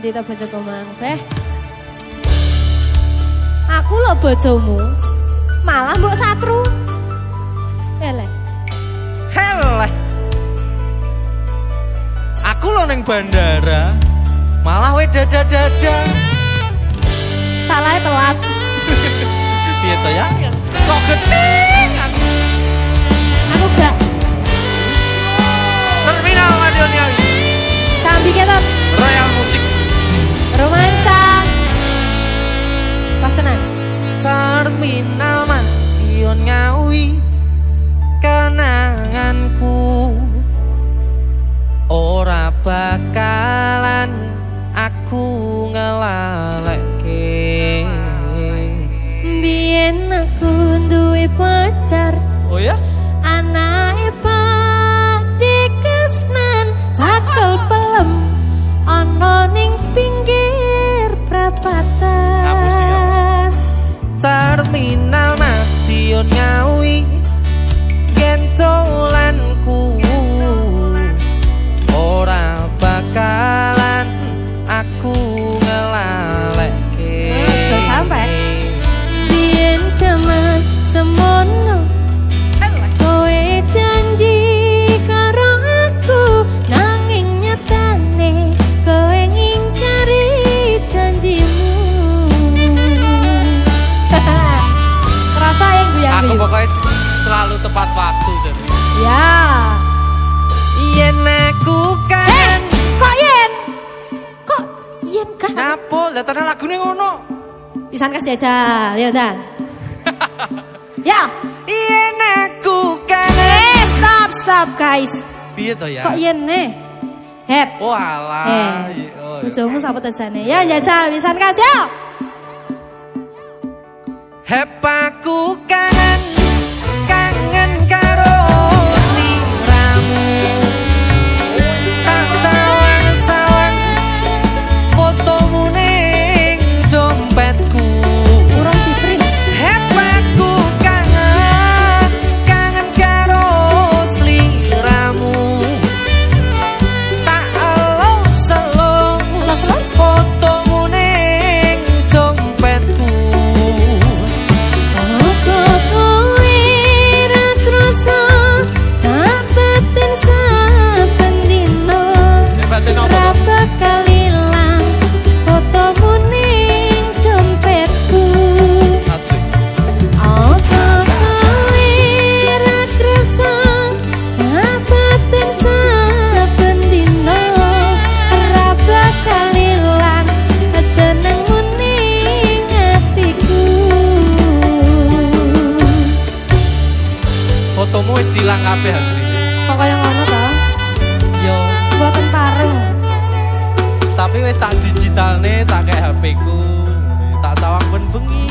Endi ta bojoku mang, Beh? Aku lo bojomu. Malah mbok satru. Ele. Heleh. Aku lo neng bandara, malah we dada dada. Salah telat. Piye to ya? Kok geting aku. Aku gak we not? Pokoknya selalu tepat waktu jadi. Ya. Yen aku Eh, kan kok yen? Kok yen kan? Apa? Lah tenan lagune ngono. Pisan kasih aja, ya dan. ya. Yen aku kan Eh, stop, stop guys. Piye to ya? Kok yen nih? Hep. Oh alah. Eh, Oh, iya. bojomu sapa tajane? Ya jajal pisan kasih. Yo. Hep aku ilang kabeh asli. Kok kaya ngono ta? Yo, Buatan pareng. tapi wis tak digitalne tak kayak HP ku. Tak sawang ben bengi.